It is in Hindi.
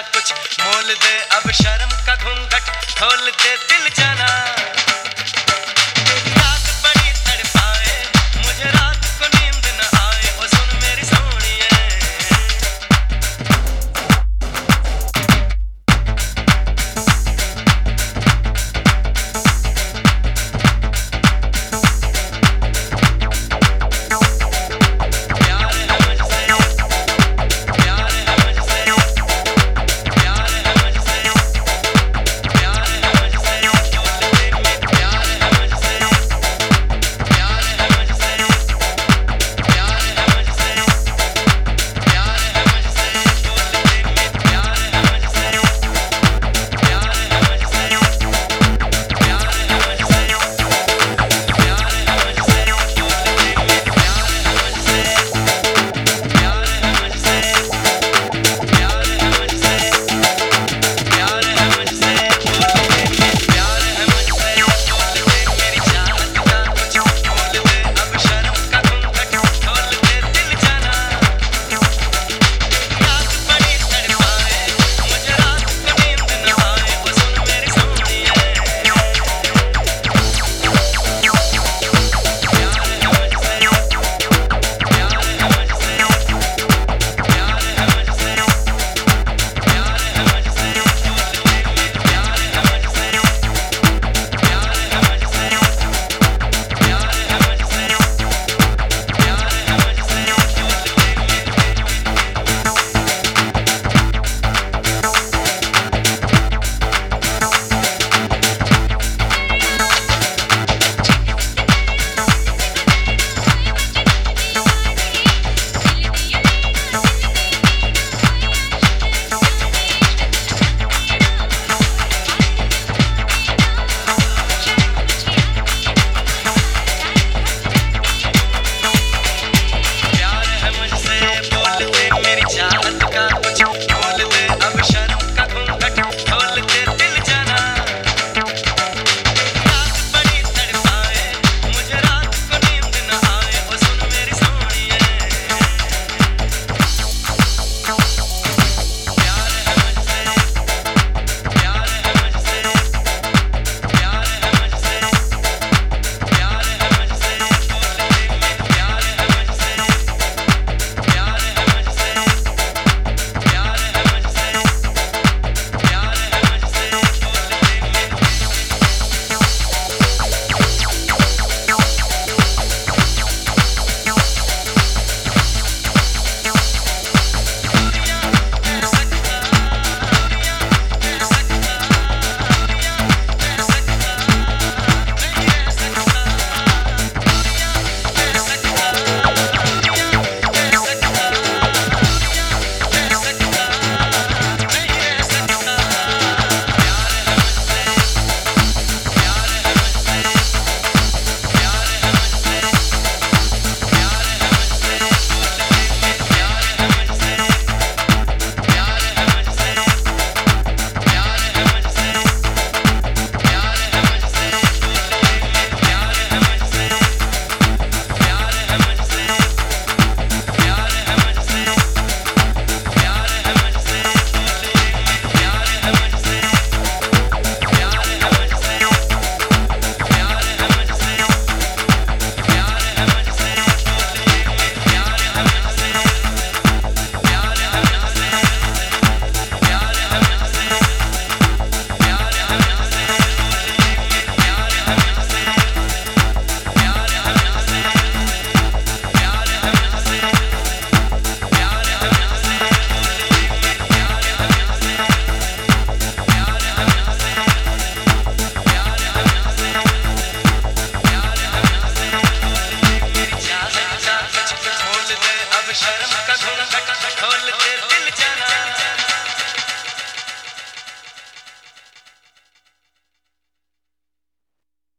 कुछ मोल दे अब शर्म का घूंघट खोल दे दिल जाना।